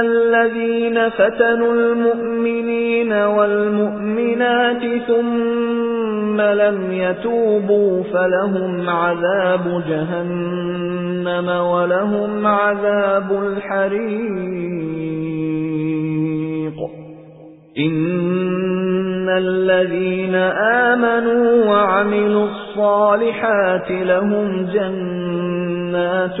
الذين فتنوا المؤمنين والمؤمنات ثم لم يتوبوا فلهم عذاب جهنم ولهم عذاب الحريق. إن الذين آمنوا وعملوا الصالحات لهم جنات